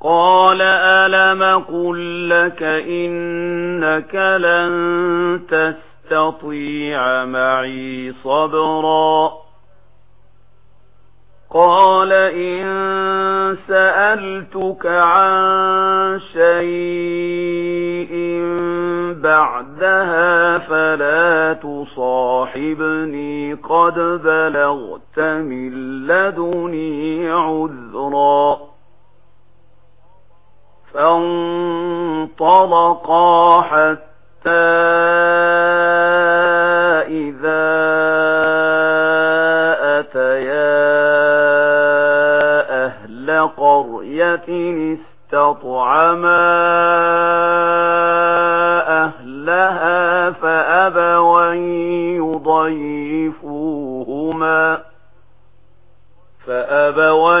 قال ألم قل لك إنك لن تستطيع معي صبرا قال إن سألتك عن شيء بعدها فلا تصاحبني قد بلغت من لدني عذرا فانطلقا حتى إذا أتيا أهل قرية استطعما أهلها فأبوا يضيفوهما فأبوا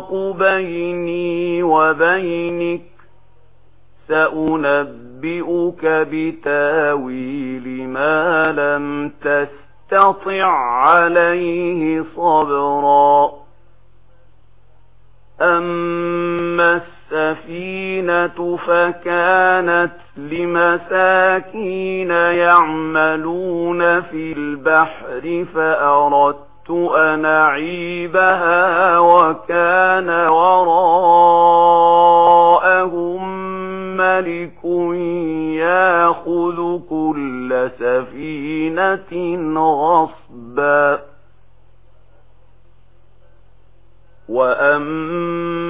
الفرق بيني وبينك سأنبئك بتاويل ما لم تستطع عليه صبرا. أما السفينة فكانت لمساكين يعملون في البحر فأردت أن أعيبها وكان وراءهم ملك ياخذ كل سفينة غصبا وأما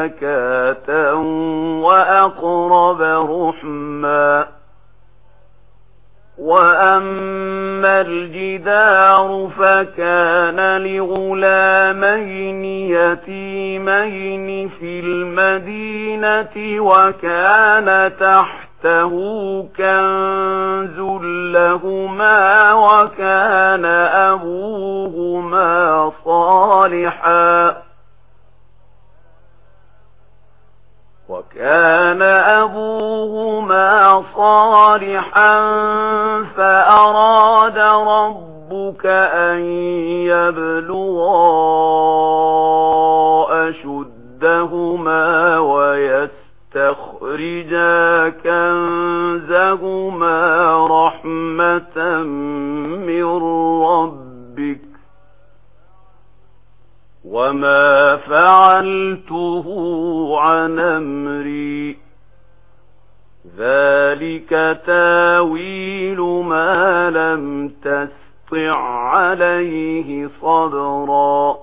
زَكَاةً وَأَقْرَبَ رُحْمًا وَأَمَّا الْجِدَارُ فَكَانَ لِغُلَامَيْنِ يَتِيمَيْنِ فِي الْمَدِينَةِ وَكَانَ تَحْتَهُ كَنْزٌ لَهُمَا أن يبلغا أشدهما ويستخرجا كنزهما رحمة من ربك وما فعلته عن أمري ذلك تاويل ما لم تسر عَلَيْهِ صَبْرًا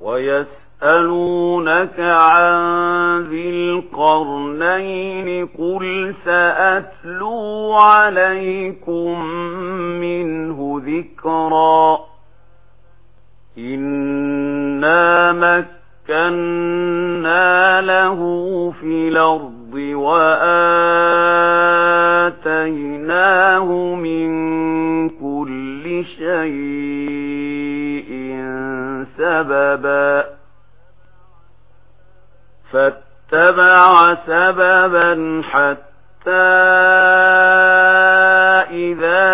وَيَسْأَلُونَكَ عَن ذِي الْقَرْنَيْنِ قُلْ سَأَتْلُو عَلَيْكُمْ مِنْهُ ذِكْرًا إِنَّا مَكَّنَّا لَهُ فِي الْأَرْضِ وَآتَيْنَاهُ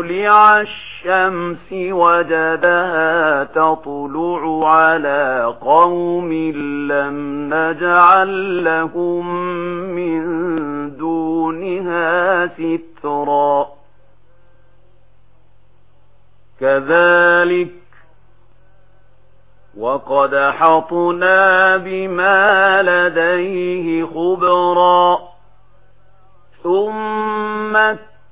طلع الشمس وجدها تطلع على قوم لم نجعل لهم من دونها سترا. كذلك وقد حطنا بما لديه خبرا. ثم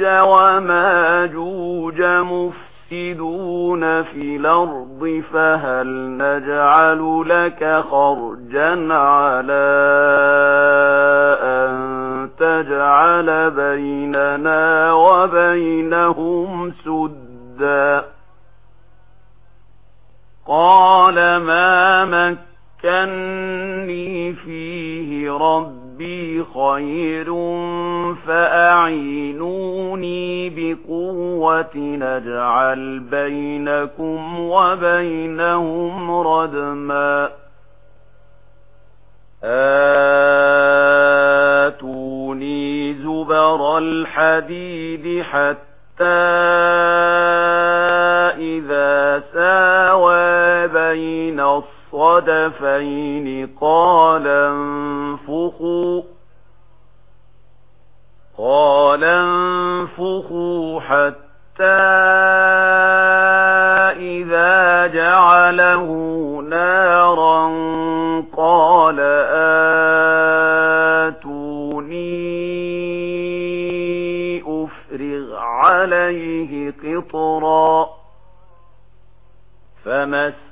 يأجوج وماجوج مفسدون في الأرض فهل نجعل لك خرجا على أن تجعل بيننا وبينهم سدا قال ما مكني فيه رَبِّي ربي خير فأعينوني بقوة نجعل بينكم وبينهم ردما آتوني زبر الحديد حتى إذا ساوى بين الصلاة صدفين قال انفخوا قال انفخوا حتى إذا جعله نارا قال آتوني أفرغ عليه قطرا فمس